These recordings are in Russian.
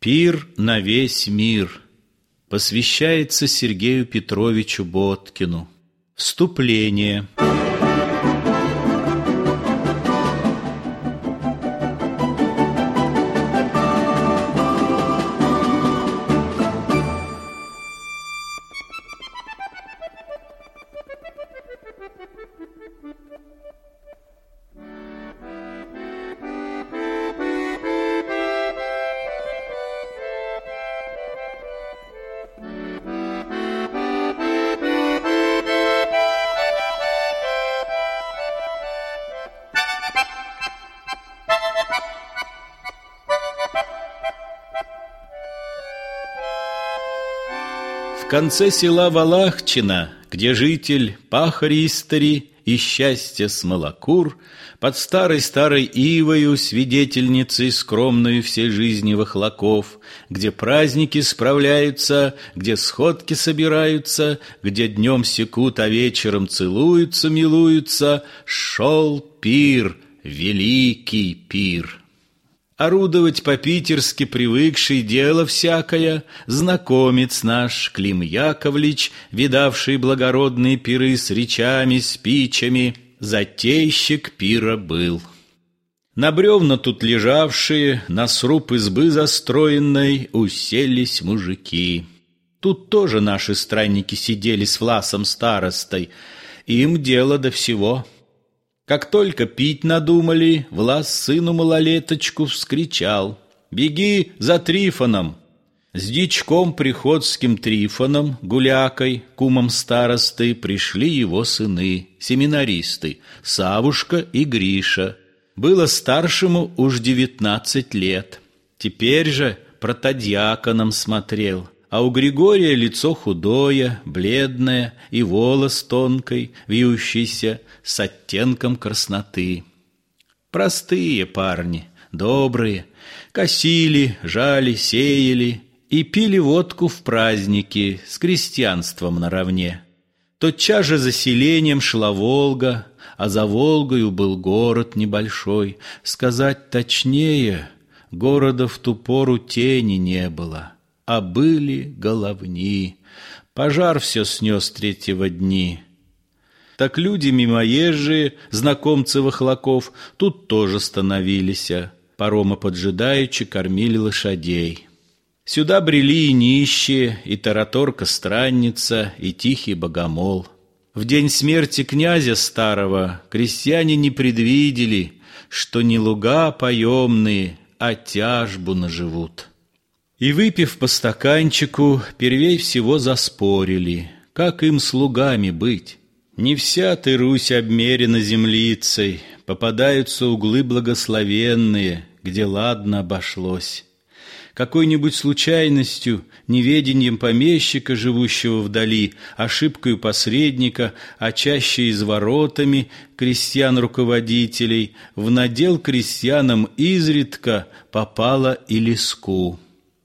Пир на весь мир посвящается Сергею Петровичу Боткину. Вступление. Конце села Валахчина, где житель пахари истори и счастье смолокур, под старой-старой ивою, свидетельницей скромную всей жизни вахлаков, где праздники справляются, где сходки собираются, где днем секут, а вечером целуются, милуются, шел пир, великий пир. Орудовать по-питерски привыкший дело всякое, Знакомец наш Клим Яковлевич, Видавший благородные пиры с речами, спичами, Затейщик пира был. На бревна тут лежавшие, На сруб избы застроенной Уселись мужики. Тут тоже наши странники сидели с Власом старостой, Им дело до всего — как только пить надумали, Влас сыну малолеточку вскричал «Беги за Трифоном!» С дичком приходским Трифоном, гулякой, кумом старосты, пришли его сыны, семинаристы, Савушка и Гриша. Было старшему уж девятнадцать лет. Теперь же протодьяконом смотрел – а у Григория лицо худое, бледное и волос тонкой, вьющийся, с оттенком красноты. Простые парни, добрые, косили, жали, сеяли и пили водку в праздники с крестьянством наравне. Тотчас же за селением шла Волга, а за Волгою был город небольшой. Сказать точнее, города в ту пору тени не было а были головни. Пожар все снес третьего дни. Так люди мимоезжие, знакомцы вахлаков, тут тоже становились, парома поджидаючи кормили лошадей. Сюда брели и нищие, и тараторка-странница, и тихий богомол. В день смерти князя старого крестьяне не предвидели, что не луга поемные, а тяжбу наживут. И, выпив по стаканчику, первей всего заспорили, как им слугами быть. Не вся ты, Русь, обмерена землицей, попадаются углы благословенные, где ладно обошлось. Какой-нибудь случайностью, неведением помещика, живущего вдали, ошибкою посредника, а чаще изворотами крестьян-руководителей, в надел крестьянам изредка попала и леску.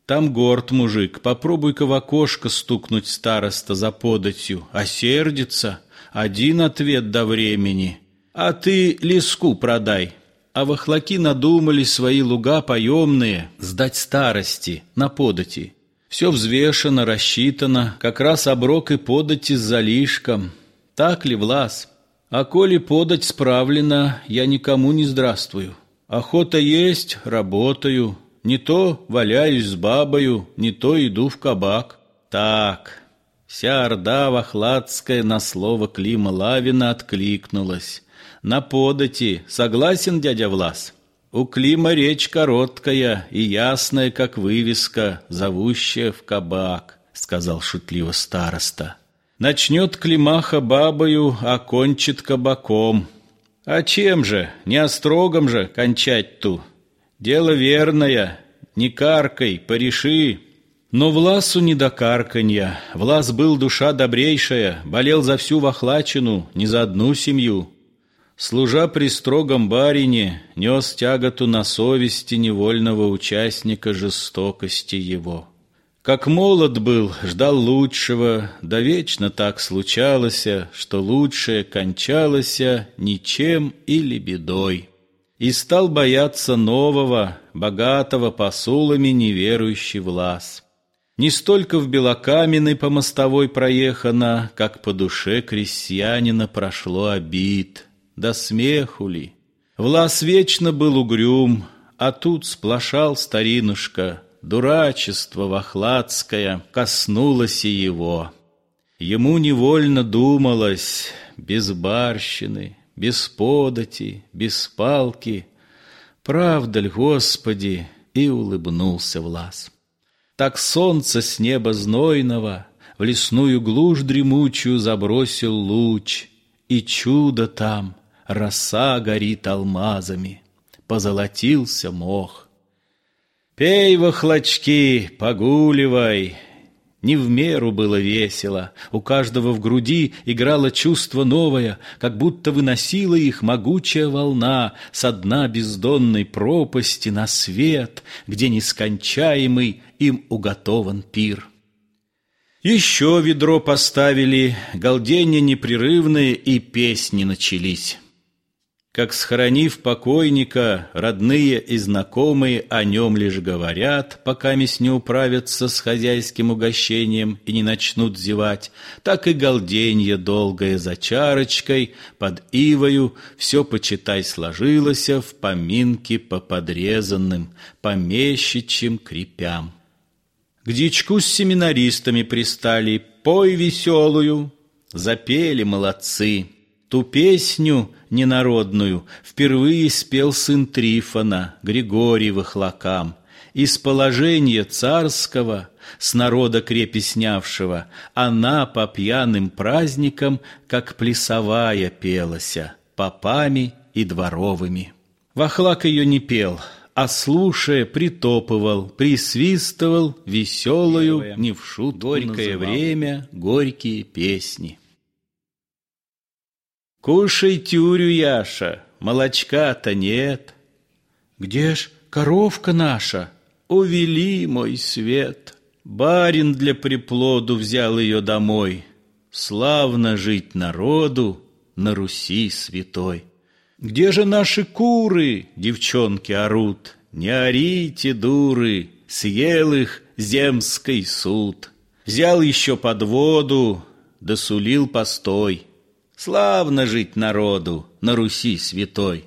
Там горд мужик, попробуй-ка в окошко стукнуть староста за податью, а сердится. Один ответ до времени. А ты леску продай. А вахлаки надумали свои луга поемные сдать старости на подати. Все взвешено, рассчитано, как раз оброк и подати с залишком. Так ли, Влас? А коли подать справлена, я никому не здравствую. Охота есть, работаю, не то валяюсь с бабою, не то иду в кабак. Так, вся орда вахладская на слово Клима Лавина откликнулась. На подати, согласен дядя Влас? У Клима речь короткая и ясная, как вывеска, зовущая в кабак, сказал шутливо староста. Начнет Климаха бабою, а кончит кабаком. А чем же, не острогом же кончать ту? Дело верное, не каркай, пореши. Но Власу не до карканья. Влас был душа добрейшая, болел за всю вахлачину, не за одну семью. Служа при строгом барине, нес тяготу на совести невольного участника жестокости его. Как молод был, ждал лучшего, да вечно так случалось, что лучшее кончалось ничем или бедой. И стал бояться нового, богатого посулами неверующий влас. Не столько в Белокаменной по мостовой проехано, как по душе крестьянина прошло обид, да смеху ли. Влас вечно был угрюм, а тут сплошал старинушка, дурачество вахладское коснулось и его. Ему невольно думалось, без барщины, без подати, без палки. Правда ль, Господи, и улыбнулся Влас. Так солнце с неба знойного В лесную глушь дремучую забросил луч, И чудо там, роса горит алмазами, Позолотился мох. Пей, вахлочки, погуливай, не в меру было весело, у каждого в груди играло чувство новое, как будто выносила их могучая волна со дна бездонной пропасти на свет, где нескончаемый им уготован пир. Еще ведро поставили, галденья непрерывные и песни начались как схоронив покойника, родные и знакомые о нем лишь говорят, пока месть не управятся с хозяйским угощением и не начнут зевать, так и галденье долгое за чарочкой, под ивою, все, почитай, сложилось в поминки по подрезанным, помещичьим крепям. К дичку с семинаристами пристали, пой веселую, запели молодцы. Ту песню ненародную впервые спел сын Трифона, Григорий Вахлакам. Из положения царского, с народа крепи снявшего, она по пьяным праздникам, как плясовая пелася, попами и дворовыми. Вахлак ее не пел, а слушая, притопывал, присвистывал веселую, не в шутку горькое время, горькие песни. Кушай тюрю, Яша, молочка-то нет. Где ж коровка наша? Увели мой свет. Барин для приплоду взял ее домой. Славно жить народу на Руси святой. Где же наши куры, девчонки орут? Не орите, дуры, съел их земский суд. Взял еще под воду, досулил постой. Славно жить народу на Руси святой.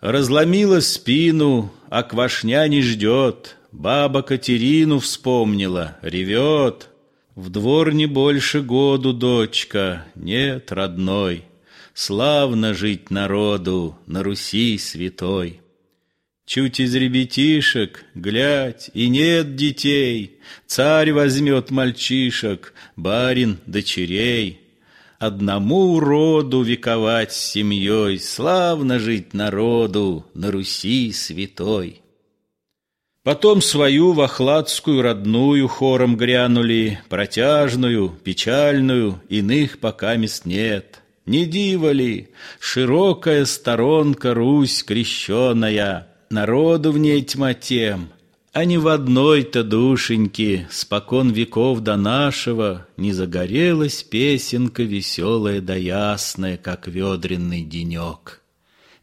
Разломила спину, а квашня не ждет. Баба Катерину вспомнила, ревет. В двор не больше году, дочка, нет, родной. Славно жить народу на Руси святой. Чуть из ребятишек, глядь, и нет детей, Царь возьмет мальчишек, барин дочерей. Одному роду вековать с семьей, Славно жить народу на Руси святой. Потом свою вахладскую родную хором грянули, Протяжную, печальную, иных пока мест нет. Не диво ли, широкая сторонка Русь крещеная, Народу в ней тьма тем — а ни в одной-то душеньке спокон веков до нашего Не загорелась песенка веселая да ясная, Как ведренный денек.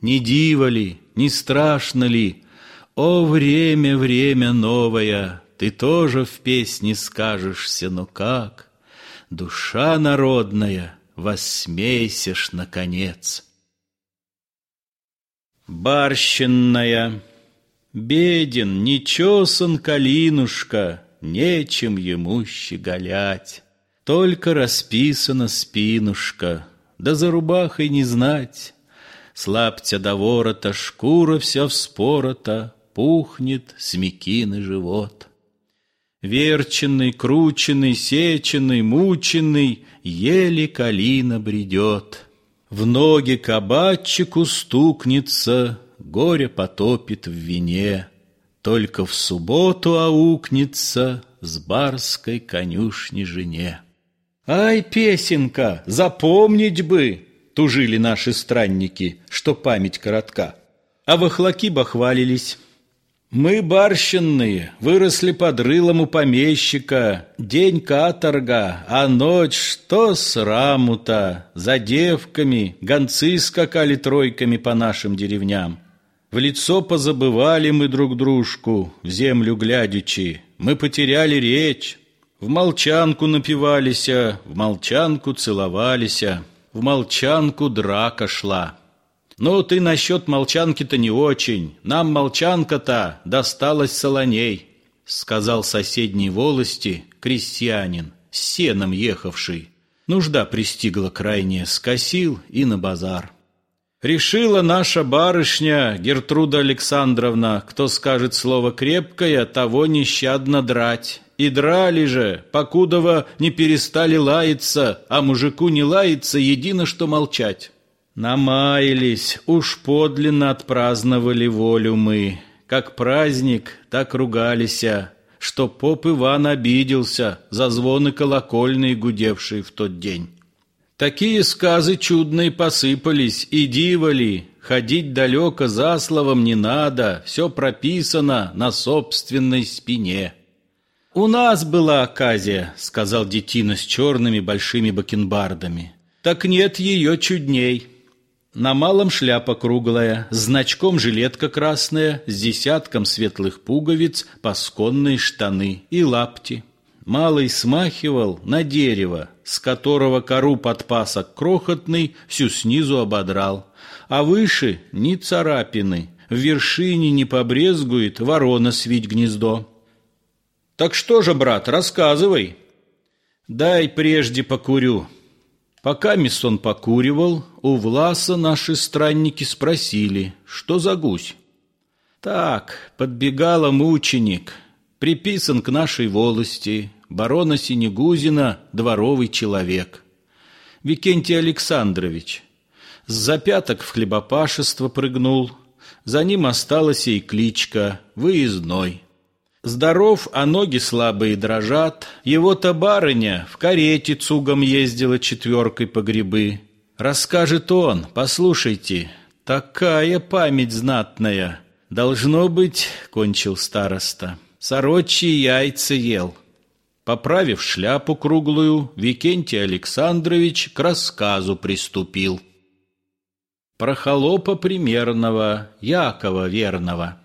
Не диво ли, не страшно ли, О, время, время новое, Ты тоже в песне скажешься, но как? Душа народная, воссмейсешь, наконец. Барщинная Беден, нечесан калинушка, Нечем ему щеголять. Только расписана спинушка, Да за рубахой не знать. Слабтя до ворота, шкура вся вспорота, Пухнет смекины живот. Верченный, крученный, сеченный, мученный, Еле калина бредет. В ноги кабачику стукнется, горе потопит в вине, Только в субботу аукнется с барской конюшни жене. Ай, песенка, запомнить бы, Тужили наши странники, что память коротка. А вахлаки бахвалились. Мы, барщинные, выросли под рылом у помещика, День каторга, а ночь что сраму-то, За девками гонцы скакали тройками по нашим деревням. В лицо позабывали мы друг дружку, в землю глядячи, мы потеряли речь. В молчанку напивалися, в молчанку целовалися, в молчанку драка шла. Ну, ты насчет молчанки-то не очень, нам молчанка-то досталась солоней, сказал соседней волости крестьянин, с сеном ехавший. Нужда пристигла крайне, скосил и на базар. Решила наша барышня Гертруда Александровна, кто скажет слово крепкое, того нещадно драть. И драли же, покудова не перестали лаяться, а мужику не лаяться, едино что молчать. Намаялись, уж подлинно отпраздновали волю мы. Как праздник, так ругалися, что поп Иван обиделся за звоны колокольные, гудевшие в тот день. Такие сказы чудные посыпались, и дивали, ходить далеко за словом не надо, все прописано на собственной спине. «У нас была оказия», — сказал детина с черными большими бакенбардами. «Так нет ее чудней». На малом шляпа круглая, с значком жилетка красная, с десятком светлых пуговиц, пасконные штаны и лапти. Малый смахивал на дерево, с которого кору подпасок крохотный всю снизу ободрал, а выше ни царапины, в вершине не побрезгует ворона свить гнездо. «Так что же, брат, рассказывай!» «Дай прежде покурю». Пока Миссон покуривал, у Власа наши странники спросили, что за гусь. «Так, подбегала мученик, приписан к нашей волости, барона Синегузина, дворовый человек. Викентий Александрович. С запяток в хлебопашество прыгнул. За ним осталась и кличка «Выездной». Здоров, а ноги слабые дрожат. Его-то барыня в карете цугом ездила четверкой по грибы. Расскажет он, послушайте, такая память знатная. Должно быть, кончил староста, сорочьи яйца ел. Поправив шляпу круглую, Викентий Александрович к рассказу приступил. Про холопа примерного, Якова верного.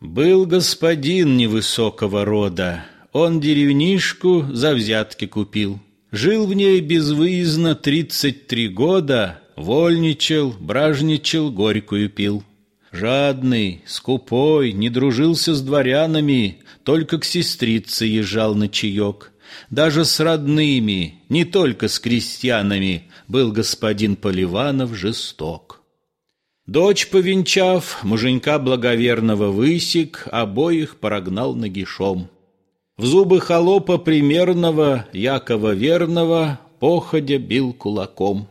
Был господин невысокого рода, он деревнишку за взятки купил. Жил в ней безвыездно тридцать три года, вольничал, бражничал, горькую пил. Жадный, скупой, не дружился с дворянами, только к сестрице езжал на чаек. Даже с родными, не только с крестьянами, был господин Поливанов жесток. Дочь повенчав, муженька благоверного высек, обоих прогнал нагишом. В зубы холопа примерного, Якова верного, походя бил кулаком.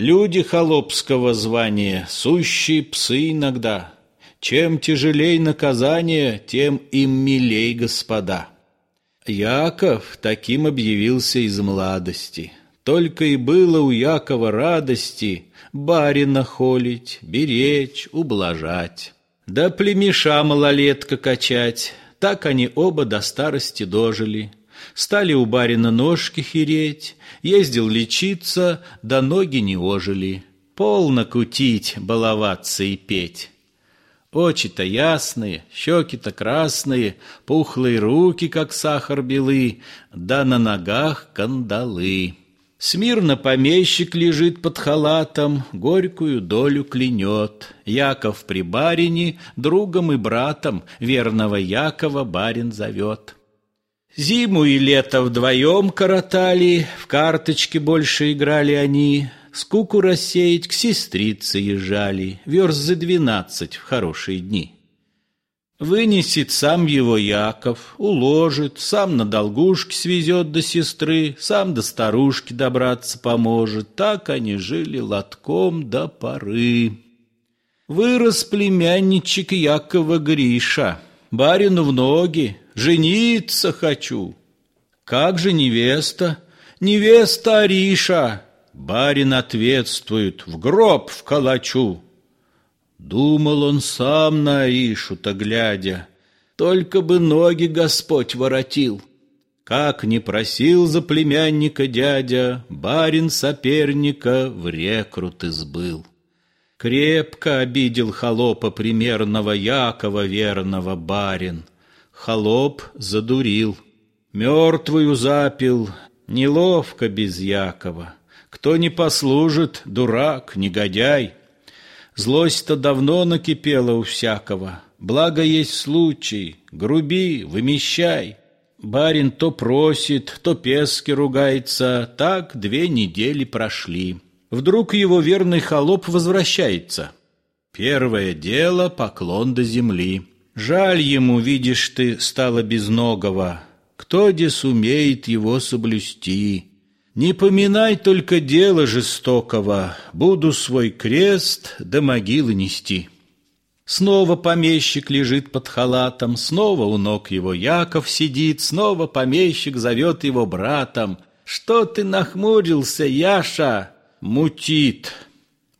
Люди холопского звания, сущие псы иногда. Чем тяжелей наказание, тем им милей господа. Яков таким объявился из младости. Только и было у Якова радости барина холить, беречь, ублажать. Да племеша малолетка качать, так они оба до старости дожили. Стали у барина ножки хереть, ездил лечиться, да ноги не ожили. Полно кутить, баловаться и петь. Очи-то ясные, щеки-то красные, пухлые руки, как сахар белы, да на ногах кандалы. Смирно помещик лежит под халатом, горькую долю клянет. Яков при барине, другом и братом, верного Якова барин зовет. Зиму и лето вдвоем коротали, в карточки больше играли они, скуку рассеять к сестрице езжали, верст за двенадцать в хорошие дни. Вынесет сам его Яков, уложит, сам на долгушки свезет до сестры, сам до старушки добраться поможет. Так они жили лотком до поры. Вырос племянничек Якова Гриша, барину в ноги, жениться хочу. Как же невеста? Невеста Ариша. Барин ответствует, в гроб вколочу. Думал он сам на Аишу-то глядя, только бы ноги Господь воротил. Как не просил за племянника дядя, барин соперника в рекруты сбыл. Крепко обидел холопа примерного Якова верного барин. Холоп задурил, мертвую запил, неловко без Якова. Кто не послужит, дурак, негодяй. Злость-то давно накипела у всякого. Благо есть случай, груби, вымещай. Барин то просит, то пески ругается, так две недели прошли. Вдруг его верный холоп возвращается. Первое дело — поклон до земли. Жаль ему, видишь ты, стало безногого. Кто де сумеет его соблюсти? Не поминай только дело жестокого, Буду свой крест до могилы нести. Снова помещик лежит под халатом, Снова у ног его Яков сидит, Снова помещик зовет его братом. Что ты нахмурился, Яша? мутит.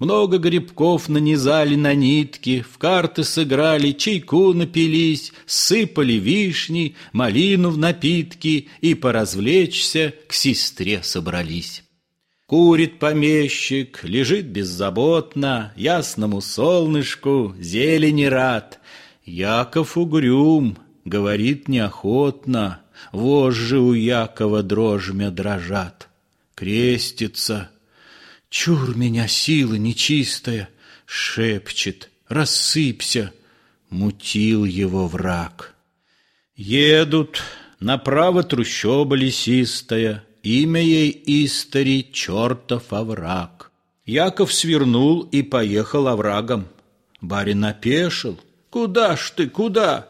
Много грибков нанизали на нитки, в карты сыграли, чайку напились, сыпали вишни, малину в напитки и поразвлечься к сестре собрались. Курит помещик, лежит беззаботно, ясному солнышку, зелени рад. Яков угрюм, говорит неохотно, вожжи у Якова дрожмя дрожат. Крестится, Чур меня сила нечистая, шепчет, рассыпься, мутил его враг. Едут, направо трущоба лесистая, имя ей Истори, чертов овраг. Яков свернул и поехал оврагом. Барин опешил. «Куда ж ты, куда?»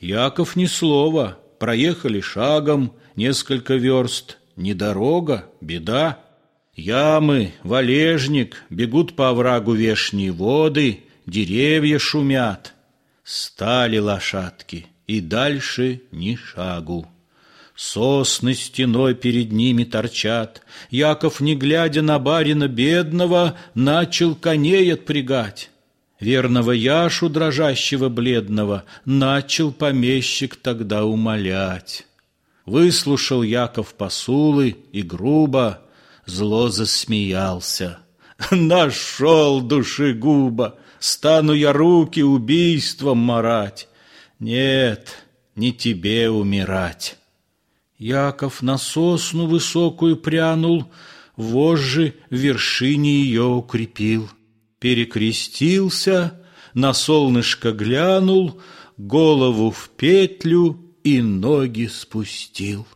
Яков ни слова, проехали шагом несколько верст. Не дорога, беда. Ямы, валежник, бегут по оврагу вешние воды, деревья шумят. Стали лошадки, и дальше ни шагу. Сосны стеной перед ними торчат. Яков, не глядя на барина бедного, начал коней отпрягать. Верного Яшу, дрожащего бледного, начал помещик тогда умолять. Выслушал Яков посулы и грубо, зло засмеялся. Нашел душегуба, стану я руки убийством марать. Нет, не тебе умирать. Яков на сосну высокую прянул, вожжи в вершине ее укрепил. Перекрестился, на солнышко глянул, голову в петлю и ноги спустил.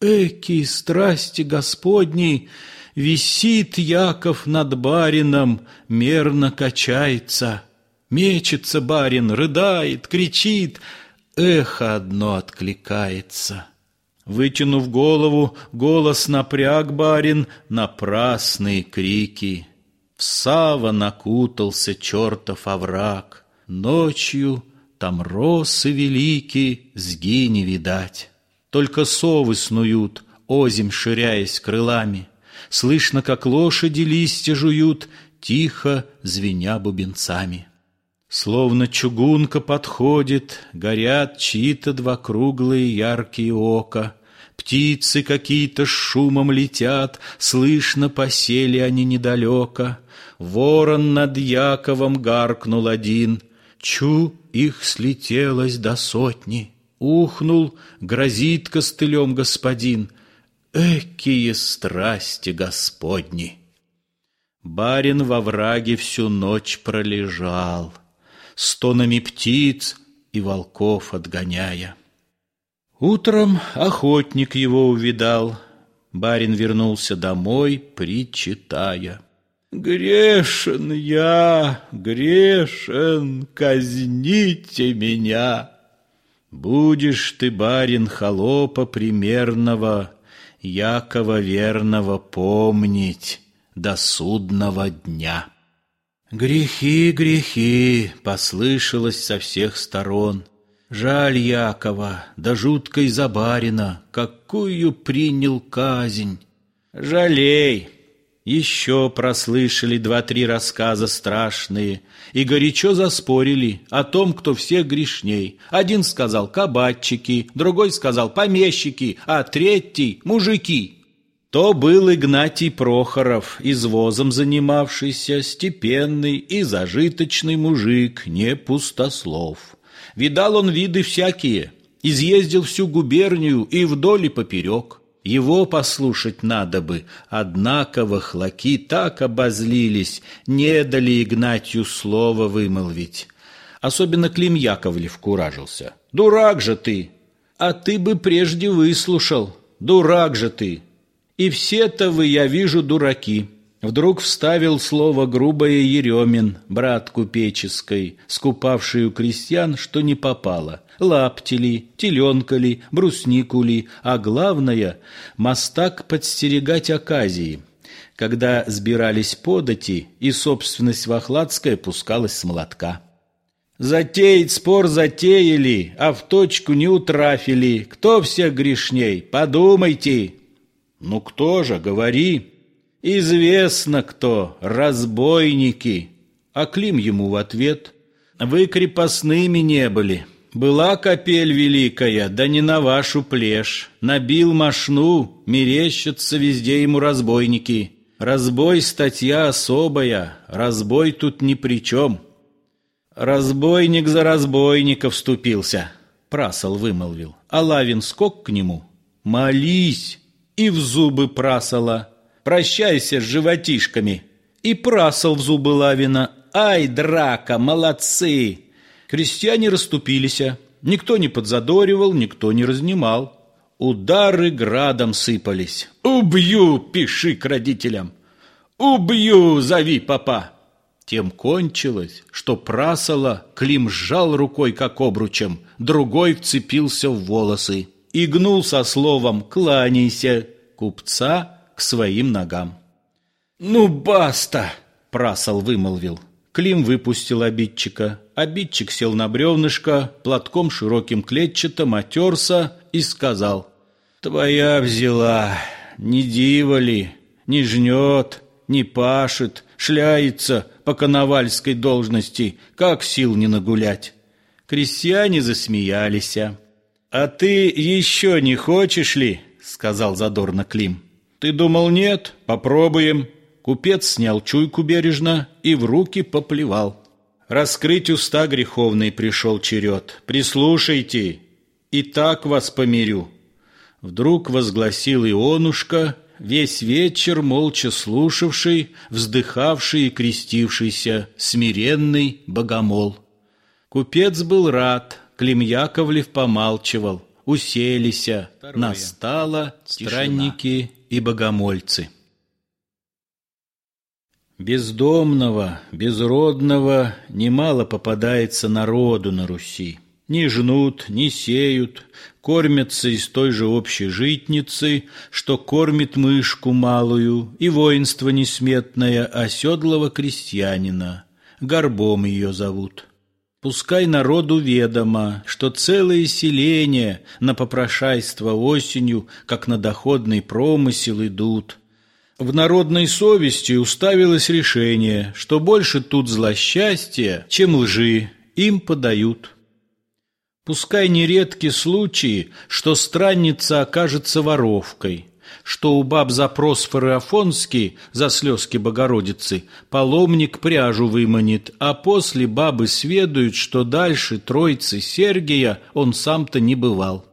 Эки страсти Господней, Висит Яков над барином, Мерно качается. Мечется барин, рыдает, кричит, Эхо одно откликается. Вытянув голову, голос напряг барин, Напрасные крики. В сава накутался чертов овраг, Ночью там росы великие, сги не видать. Только совы снуют, озим ширяясь крылами. Слышно, как лошади листья жуют, Тихо звеня бубенцами. Словно чугунка подходит, Горят чьи-то два круглые яркие ока. Птицы какие-то с шумом летят, Слышно, посели они недалеко. Ворон над Яковом гаркнул один, Чу, их слетелось до сотни. Ухнул, грозит костылем господин. Экие страсти господни! Барин во враге всю ночь пролежал, Стонами птиц и волков отгоняя. Утром охотник его увидал, Барин вернулся домой, причитая. Грешен я, грешен, казните меня. Будешь ты, барин, холопа примерного, Якова верного помнить до судного дня. Грехи, грехи, послышалось со всех сторон. Жаль Якова, да жуткой за барина, какую принял казнь. Жалей, еще прослышали два-три рассказа страшные и горячо заспорили о том, кто всех грешней. Один сказал «кабачики», другой сказал «помещики», а третий «мужики». То был Игнатий Прохоров, извозом занимавшийся, степенный и зажиточный мужик, не пустослов. Видал он виды всякие, изъездил всю губернию и вдоль и поперек. Его послушать надо бы, однако вахлаки так обозлились, не дали Игнатию слова вымолвить. Особенно Клим Яковлев куражился. «Дурак же ты! А ты бы прежде выслушал! Дурак же ты! И все-то вы, я вижу, дураки!» Вдруг вставил слово грубое Еремин, брат купеческой, скупавший у крестьян, что не попало. Лапти ли, теленка ли, бруснику ли, а главное – мастак подстерегать оказии, когда сбирались подати, и собственность Вахладская пускалась с молотка. Затеять спор затеяли, а в точку не утрафили. Кто всех грешней? Подумайте. Ну кто же, говори. Известно кто, разбойники. А Клим ему в ответ. Вы крепостными не были. Была капель великая, да не на вашу плешь. Набил мошну, мерещатся везде ему разбойники. Разбой статья особая, разбой тут ни при чем. Разбойник за разбойника вступился, прасол вымолвил. А Лавин скок к нему. Молись! И в зубы прасола прощайся с животишками. И прасал в зубы Лавина. Ай, драка, молодцы! Крестьяне расступились. Никто не подзадоривал, никто не разнимал. Удары градом сыпались. «Убью!» — пиши к родителям. «Убью!» — зови папа. Тем кончилось, что прасала Клим сжал рукой, как обручем, другой вцепился в волосы и гнул со словом «кланяйся» купца к своим ногам. «Ну, баста!» – прасал вымолвил. Клим выпустил обидчика. Обидчик сел на бревнышко, платком широким клетчатым отерся и сказал. «Твоя взяла, не дива ли, не жнет, не пашет, шляется по коновальской должности, как сил не нагулять». Крестьяне засмеялись. «А ты еще не хочешь ли?» — сказал задорно Клим. Ты думал, нет? Попробуем. Купец снял чуйку бережно и в руки поплевал. Раскрыть уста греховный пришел черед. Прислушайте, и так вас помирю. Вдруг возгласил Ионушка, весь вечер молча слушавший, вздыхавший и крестившийся, смиренный богомол. Купец был рад, Клим Яковлев помалчивал, уселися, настала странники и богомольцы. Бездомного, безродного немало попадается народу на Руси. Не жнут, не сеют, кормятся из той же общей житницы, что кормит мышку малую, и воинство несметное оседлого крестьянина. Горбом ее зовут. Пускай народу ведомо, что целые селения на попрошайство осенью, как на доходный промысел идут. В народной совести уставилось решение, что больше тут злосчастья, чем лжи, им подают. Пускай нередки случаи, что странница окажется воровкой – что у баб за просфоры Афонский, за слезки Богородицы, паломник пряжу выманит, а после бабы сведают, что дальше Тройцы Сергия он сам-то не бывал.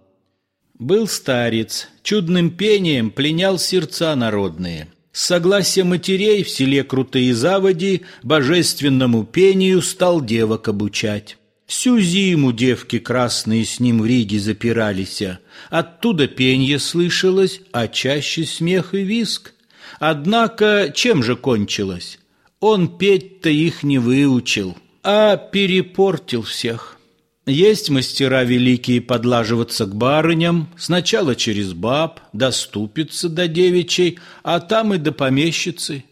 Был старец, чудным пением пленял сердца народные. С согласия матерей в селе Крутые Заводи божественному пению стал девок обучать. Всю зиму девки красные с ним в Риге запирались. Оттуда пенье слышалось, а чаще смех и виск. Однако чем же кончилось? Он петь-то их не выучил, а перепортил всех. Есть мастера великие подлаживаться к барыням, сначала через баб, доступиться до девичей, а там и до помещицы.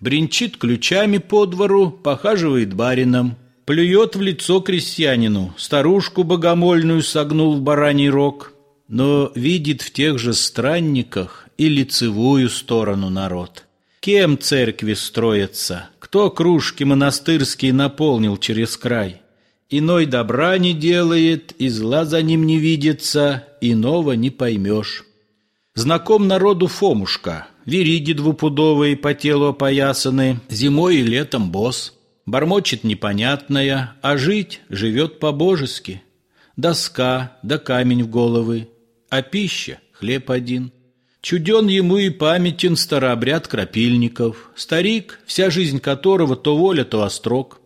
Бренчит ключами по двору, похаживает барином – Плюет в лицо крестьянину, старушку богомольную согнул в бараний рог, но видит в тех же странниках и лицевую сторону народ. Кем церкви строятся, кто кружки монастырские наполнил через край? Иной добра не делает, и зла за ним не видится, иного не поймешь. Знаком народу Фомушка, вериги двупудовые по телу опоясаны, зимой и летом босс. Бормочет непонятное, а жить живет по-божески. Доска да камень в головы, а пища — хлеб один. Чуден ему и памятен старообряд крапильников, старик, вся жизнь которого то воля, то острог.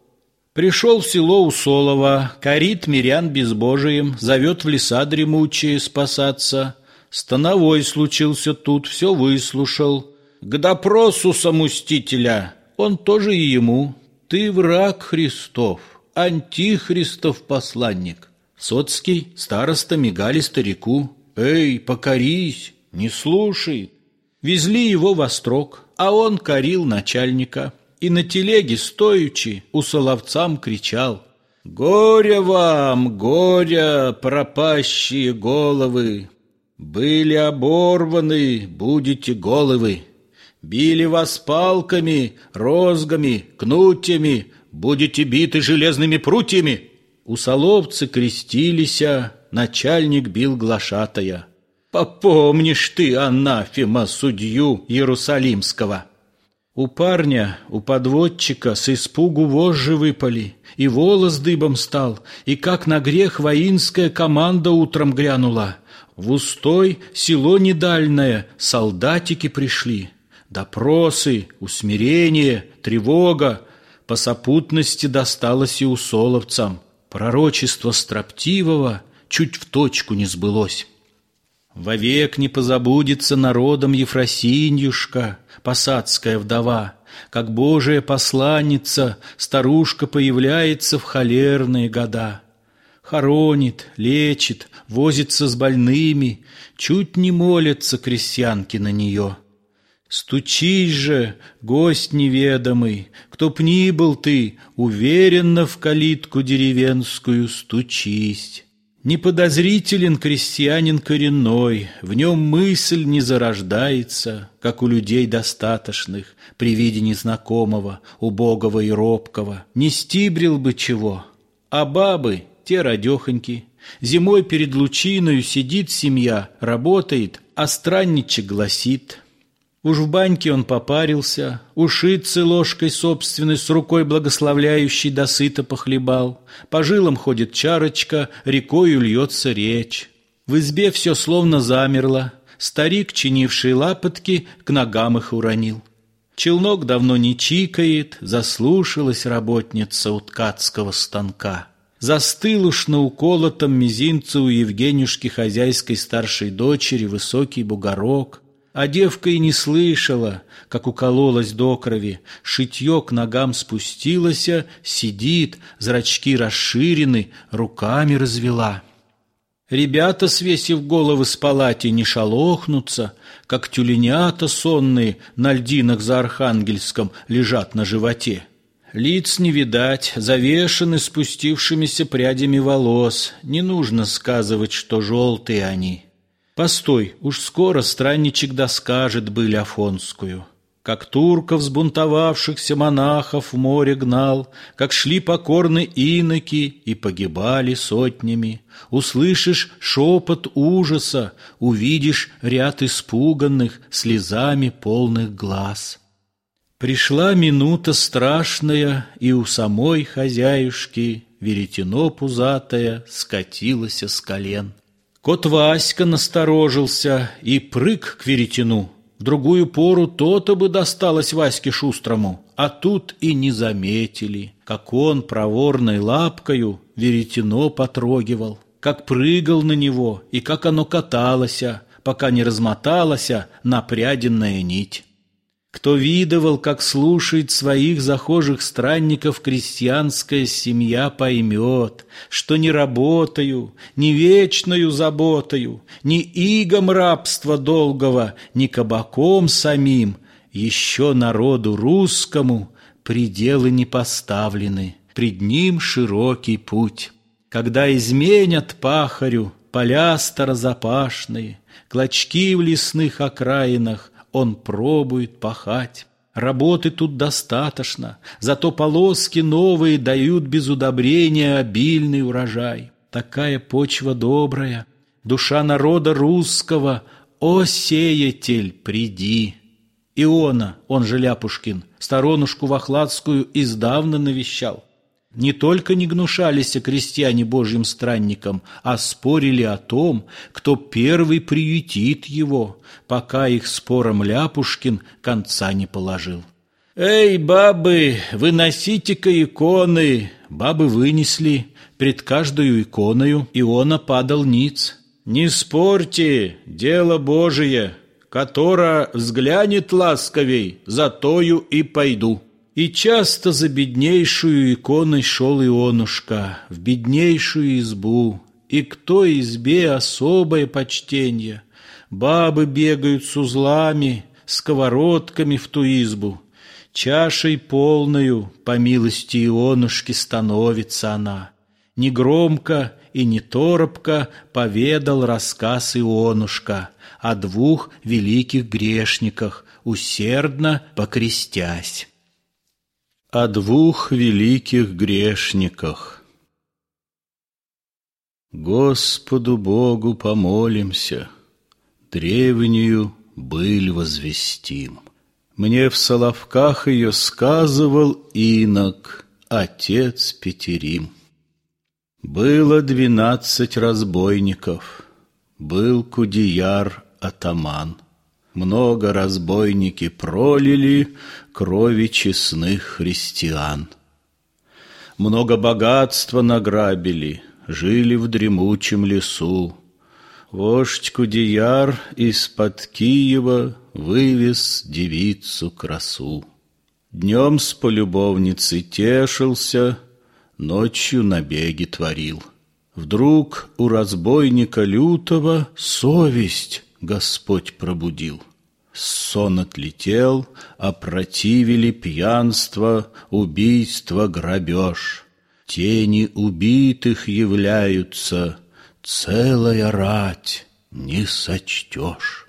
Пришел в село Усолово, корит мирян безбожием, зовет в леса дремучие спасаться. Становой случился тут, все выслушал. К допросу самустителя он тоже и ему. Ты враг Христов, антихристов посланник. Соцкий староста мигали старику. Эй, покорись! не слушает. Везли его во строк, а он корил начальника. И на телеге, стоючи, у соловцам кричал «Горе вам, горе, пропащие головы! Были оборваны, будете головы! Били вас палками, розгами, кнутьями, будете биты железными прутьями!» У соловцы крестилися, начальник бил глашатая – Попомнишь ты, анафема, судью Иерусалимского. У парня, у подводчика с испугу вожжи выпали, и волос дыбом стал, и как на грех воинская команда утром грянула. В устой село недальное солдатики пришли. Допросы, усмирение, тревога. По сопутности досталось и усоловцам. Пророчество строптивого чуть в точку не сбылось. Вовек не позабудется народом Ефросиньюшка, посадская вдова, Как Божия посланница старушка появляется в холерные года. Хоронит, лечит, возится с больными, Чуть не молятся крестьянки на нее. Стучись же, гость неведомый, Кто б ни был ты, уверенно в калитку деревенскую стучись. Неподозрителен крестьянин коренной, В нем мысль не зарождается, Как у людей достаточных, При виде незнакомого, убогого и робкого. Не стибрил бы чего, а бабы, те радехоньки. Зимой перед лучиною сидит семья, работает, а странничек гласит — Уж в баньке он попарился, ушицы ложкой собственной с рукой благословляющей досыто похлебал. По жилам ходит чарочка, рекою льется речь. В избе все словно замерло, старик, чинивший лапотки, к ногам их уронил. Челнок давно не чикает, заслушалась работница у ткацкого станка. Застыл уж на уколотом мизинце у Евгенюшки хозяйской старшей дочери высокий бугорок — а девка и не слышала, как укололась до крови, шитье к ногам спустилося, сидит, зрачки расширены, руками развела. Ребята, свесив головы с палати, не шалохнутся, как тюленята сонные на льдинах за Архангельском лежат на животе. Лиц не видать, завешены спустившимися прядями волос, не нужно сказывать, что желтые они. Постой, уж скоро странничек доскажет быль Афонскую. Как турков взбунтовавшихся монахов в море гнал, Как шли покорны иноки и погибали сотнями. Услышишь шепот ужаса, увидишь ряд испуганных, Слезами полных глаз. Пришла минута страшная, и у самой хозяюшки Веретено пузатое скатилось с колен. Кот Васька насторожился и прыг к веретену. В другую пору то-то бы досталось Ваське Шустрому, а тут и не заметили, как он проворной лапкою веретено потрогивал, как прыгал на него и как оно каталося, пока не размоталася напряденная нить. Кто видывал, как слушает своих захожих странников крестьянская семья, поймет, что не работаю, не вечною заботою, ни игом рабства долгого, ни кабаком самим, еще народу русскому пределы не поставлены, пред ним широкий путь. Когда изменят пахарю поля старозапашные, клочки в лесных окраинах, он пробует пахать. Работы тут достаточно, зато полоски новые дают без удобрения обильный урожай. Такая почва добрая, душа народа русского, «О, сеятель, приди!» Иона, он же Ляпушкин, сторонушку Вахладскую издавна навещал. Не только не гнушались крестьяне божьим странникам, а спорили о том, кто первый приютит его, пока их спором Ляпушкин конца не положил. «Эй, бабы, выносите-ка иконы!» Бабы вынесли, пред каждую иконою Иона падал ниц. «Не спорьте, дело Божие, которое взглянет ласковей, за тою и пойду». И часто за беднейшую иконой шел Ионушка, в беднейшую избу, и к той избе особое почтение. Бабы бегают с узлами, сковородками в ту избу. Чашей полною, по милости Ионушки, становится она. Негромко и не торопко поведал рассказ Ионушка о двух великих грешниках, усердно покрестясь о двух великих грешниках. Господу Богу помолимся, древнюю быль возвестим. Мне в Соловках ее сказывал инок, отец Петерим. Было двенадцать разбойников, был кудияр атаман — много разбойники пролили крови честных христиан. Много богатства награбили, жили в дремучем лесу. Вождь Кудеяр из-под Киева вывез девицу красу. Днем с полюбовницей тешился, ночью набеги творил. Вдруг у разбойника лютого совесть Господь пробудил. Сон отлетел, опротивили пьянство, убийство, грабеж. Тени убитых являются, целая рать не сочтешь.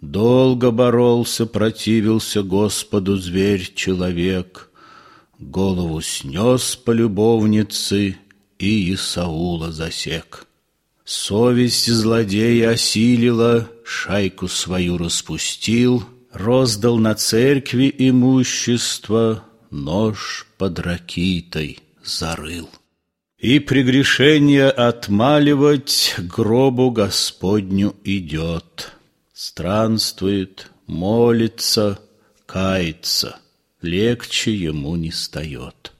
Долго боролся, противился Господу зверь-человек, Голову снес по любовнице и Исаула засек. Совесть злодея осилила, шайку свою распустил, Роздал на церкви имущество, нож под ракитой зарыл. И прегрешение отмаливать гробу Господню идет. Странствует, молится, кается, легче ему не стает.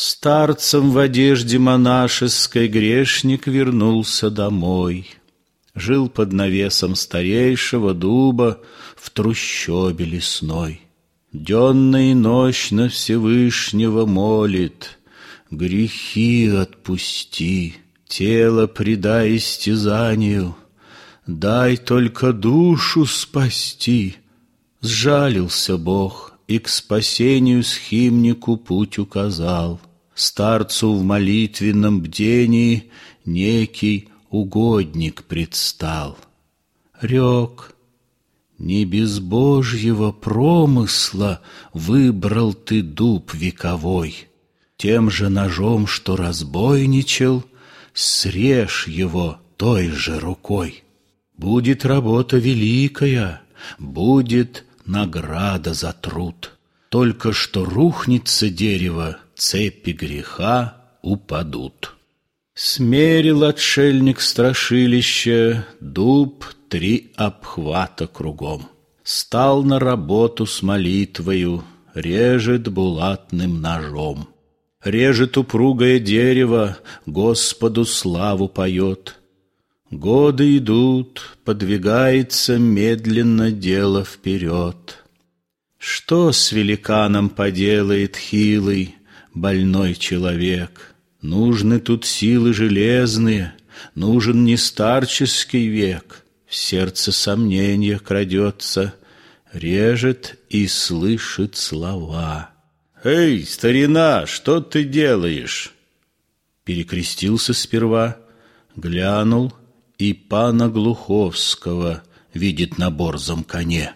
Старцем в одежде монашеской грешник вернулся домой. Жил под навесом старейшего дуба в трущобе лесной. Денно и ночно Всевышнего молит, Грехи отпусти, тело предай истязанию, Дай только душу спасти. Сжалился Бог и к спасению схимнику путь указал — старцу в молитвенном бдении некий угодник предстал. Рек, не без Божьего промысла выбрал ты дуб вековой. Тем же ножом, что разбойничал, срежь его той же рукой. Будет работа великая, будет награда за труд. Только что рухнется дерево, цепи греха упадут. Смерил отшельник страшилище, дуб три обхвата кругом. Стал на работу с молитвою, режет булатным ножом. Режет упругое дерево, Господу славу поет. Годы идут, подвигается медленно дело вперед. Что с великаном поделает хилый, больной человек? Нужны тут силы железные, нужен не старческий век. В сердце сомнение крадется, режет и слышит слова. «Эй, старина, что ты делаешь?» Перекрестился сперва, глянул, и пана Глуховского видит на борзом коне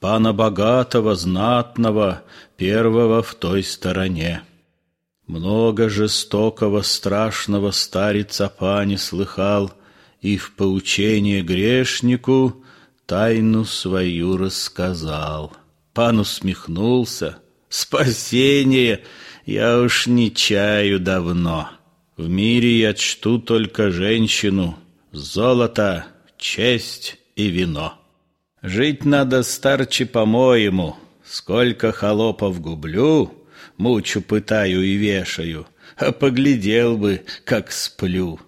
пана богатого, знатного, первого в той стороне. Много жестокого, страшного старец о пане слыхал, и в поучение грешнику тайну свою рассказал. Пан усмехнулся. Спасение я уж не чаю давно. В мире я чту только женщину, золото, честь и вино. Жить надо старче по-моему, сколько холопов гублю, мучу, пытаю и вешаю, а поглядел бы, как сплю.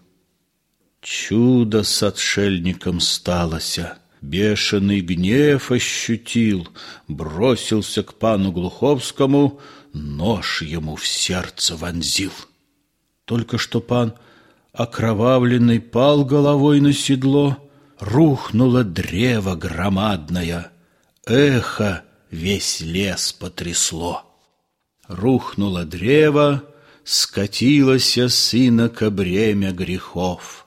Чудо с отшельником сталося. Бешеный гнев ощутил, бросился к пану Глуховскому, нож ему в сердце вонзил. Только что пан окровавленный пал головой на седло, рухнуло древо громадное, эхо весь лес потрясло. Рухнуло древо, скатилося сына ко бремя грехов.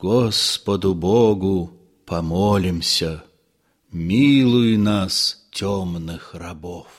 Господу Богу помолимся, милуй нас, темных рабов.